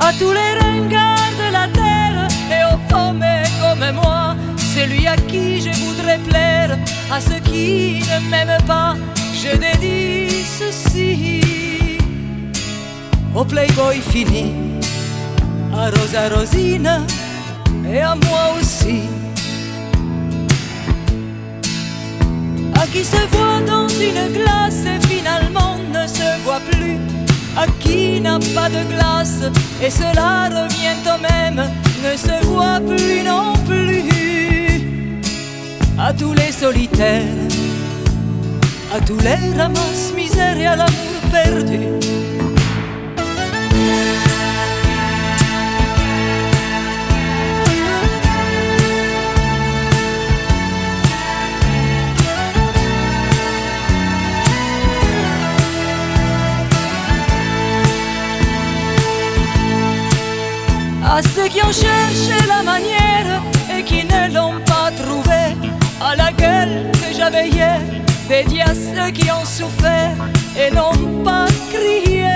à tous les ringards de la terre. Et aux paumés comme moi, celui à qui je voudrais plaire, à ceux qui ne m'aiment pas, je dédie ceci. Au playboy fini, à Rosa Rosina et à moi aussi, à qui se voit dans une À qui n'a pas de glace et cela revient au même, ne se voit plus non plus. À tous les solitaires, à tous les ramasses misère et à l'amour perdu. À ceux qui ont cherché la manière et qui ne l'ont pas trouvée, à la gueule que j'avais hier, dédiée à ceux qui ont souffert et n'ont pas crié,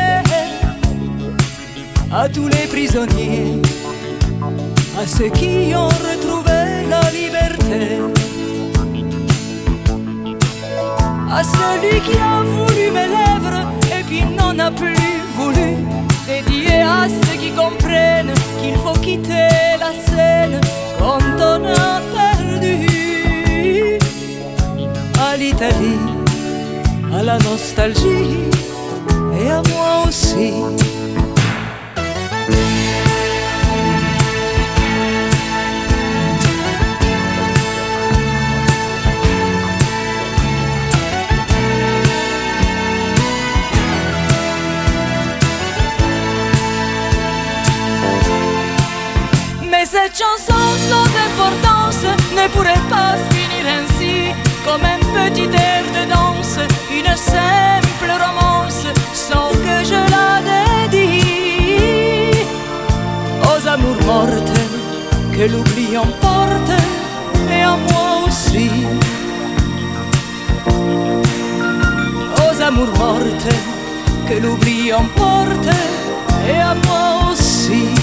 à tous les prisonniers, à ceux qui ont retrouvé la liberté, à celui qui a voulu mes lèvres et puis n'en a plus voulu. Dédié à ceux qui qu'il faut quitter la scène quand on a perdu. À l'Italie, à la nostalgie et à moi aussi. Cette chanson sans importance ne pourrait pas finir ainsi comme un petit air de danse, une simple romance sans que je la dédie aux amours mortes que l'oubli emporte et à moi aussi. Aux amours mortes que l'oubli emporte et à moi aussi.